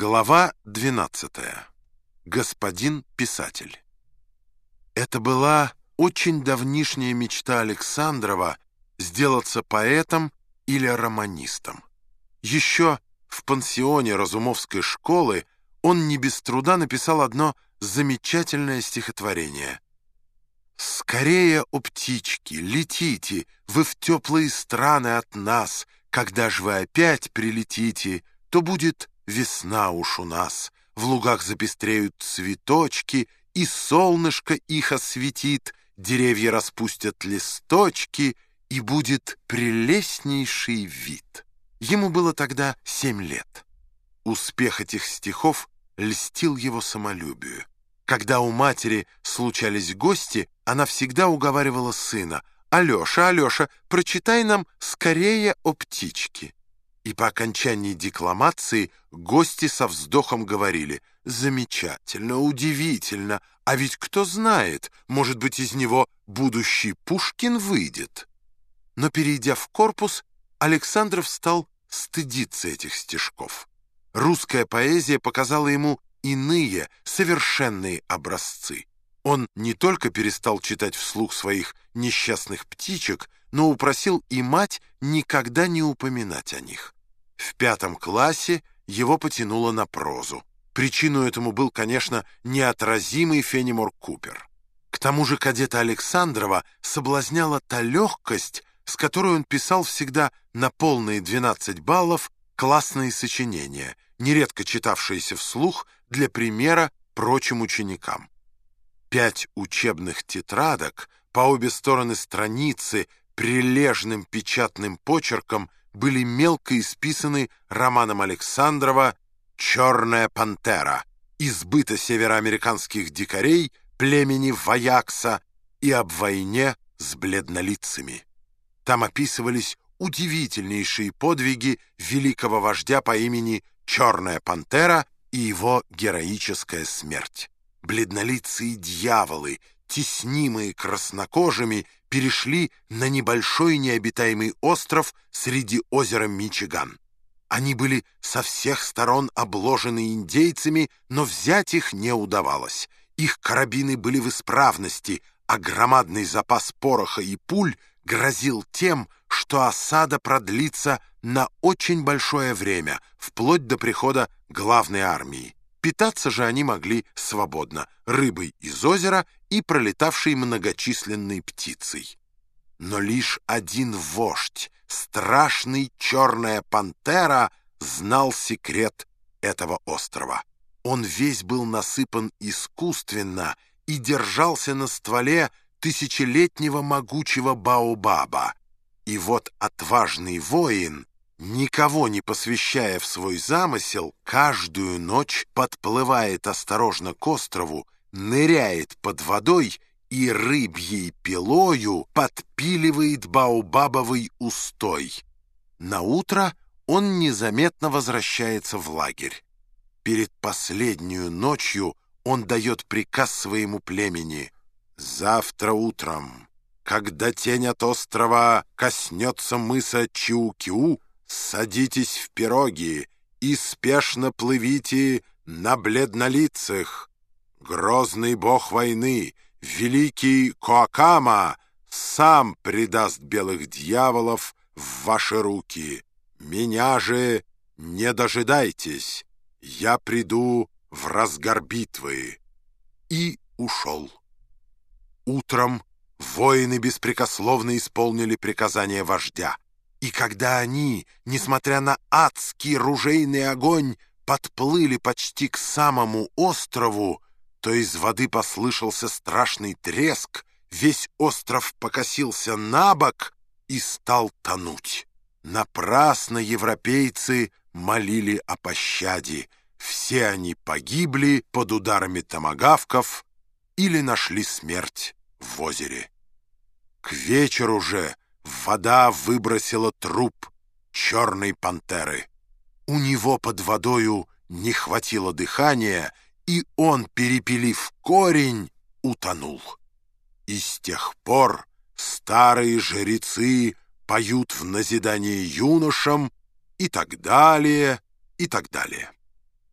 Глава 12. Господин писатель. Это была очень давнишняя мечта Александрова сделаться поэтом или романистом. Еще в пансионе Разумовской школы он не без труда написал одно замечательное стихотворение. «Скорее, о птички, летите, вы в теплые страны от нас, когда же вы опять прилетите, то будет Весна уж у нас, в лугах запестреют цветочки, И солнышко их осветит, деревья распустят листочки, И будет прелестнейший вид. Ему было тогда семь лет. Успех этих стихов льстил его самолюбию. Когда у матери случались гости, она всегда уговаривала сына, «Алеша, Алеша, прочитай нам скорее о птичке» и по окончании декламации гости со вздохом говорили «Замечательно, удивительно, а ведь кто знает, может быть, из него будущий Пушкин выйдет». Но, перейдя в корпус, Александров стал стыдиться этих стишков. Русская поэзия показала ему иные, совершенные образцы. Он не только перестал читать вслух своих несчастных птичек, но упросил и мать никогда не упоминать о них. В пятом классе его потянуло на прозу. Причиной этому был, конечно, неотразимый Фенимор Купер. К тому же кадета Александрова соблазняла та легкость, с которой он писал всегда на полные 12 баллов классные сочинения, нередко читавшиеся вслух для примера прочим ученикам. Пять учебных тетрадок по обе стороны страницы прилежным печатным почерком были мелко исписаны романом Александрова «Черная пантера», избыта североамериканских дикарей племени Ваякса и об войне с бледнолицами. Там описывались удивительнейшие подвиги великого вождя по имени Черная пантера и его героическая смерть. Бледнолицые дьяволы, теснимые краснокожими, перешли на небольшой необитаемый остров среди озера Мичиган. Они были со всех сторон обложены индейцами, но взять их не удавалось. Их карабины были в исправности, а громадный запас пороха и пуль грозил тем, что осада продлится на очень большое время, вплоть до прихода главной армии. Питаться же они могли свободно рыбой из озера и пролетавшей многочисленной птицей. Но лишь один вождь, страшный черная пантера, знал секрет этого острова. Он весь был насыпан искусственно и держался на стволе тысячелетнего могучего баобаба. И вот отважный воин никого не посвящая в свой замысел, каждую ночь подплывает осторожно к острову, ныряет под водой и рыбьей пилою подпиливает баобабовый устой. На утро он незаметно возвращается в лагерь. Перед последнюю ночью он дает приказ своему племени «Завтра утром, когда тень от острова коснется мыса Чиу-Киу, Садитесь в пироги и спешно плывите на бледнолицых. Грозный бог войны, великий Коакама, сам предаст белых дьяволов в ваши руки. Меня же не дожидайтесь, я приду в разгар битвы. И ушел. Утром воины беспрекословно исполнили приказание вождя. И когда они, несмотря на адский ружейный огонь, подплыли почти к самому острову, то из воды послышался страшный треск, весь остров покосился на бок и стал тонуть. Напрасно европейцы молили о пощаде. Все они погибли под ударами томагавков или нашли смерть в озере. К вечеру же Вода выбросила труп черной пантеры. У него под водою не хватило дыхания, и он, перепилив корень, утонул. И с тех пор старые жрецы поют в назидание юношам и так далее, и так далее.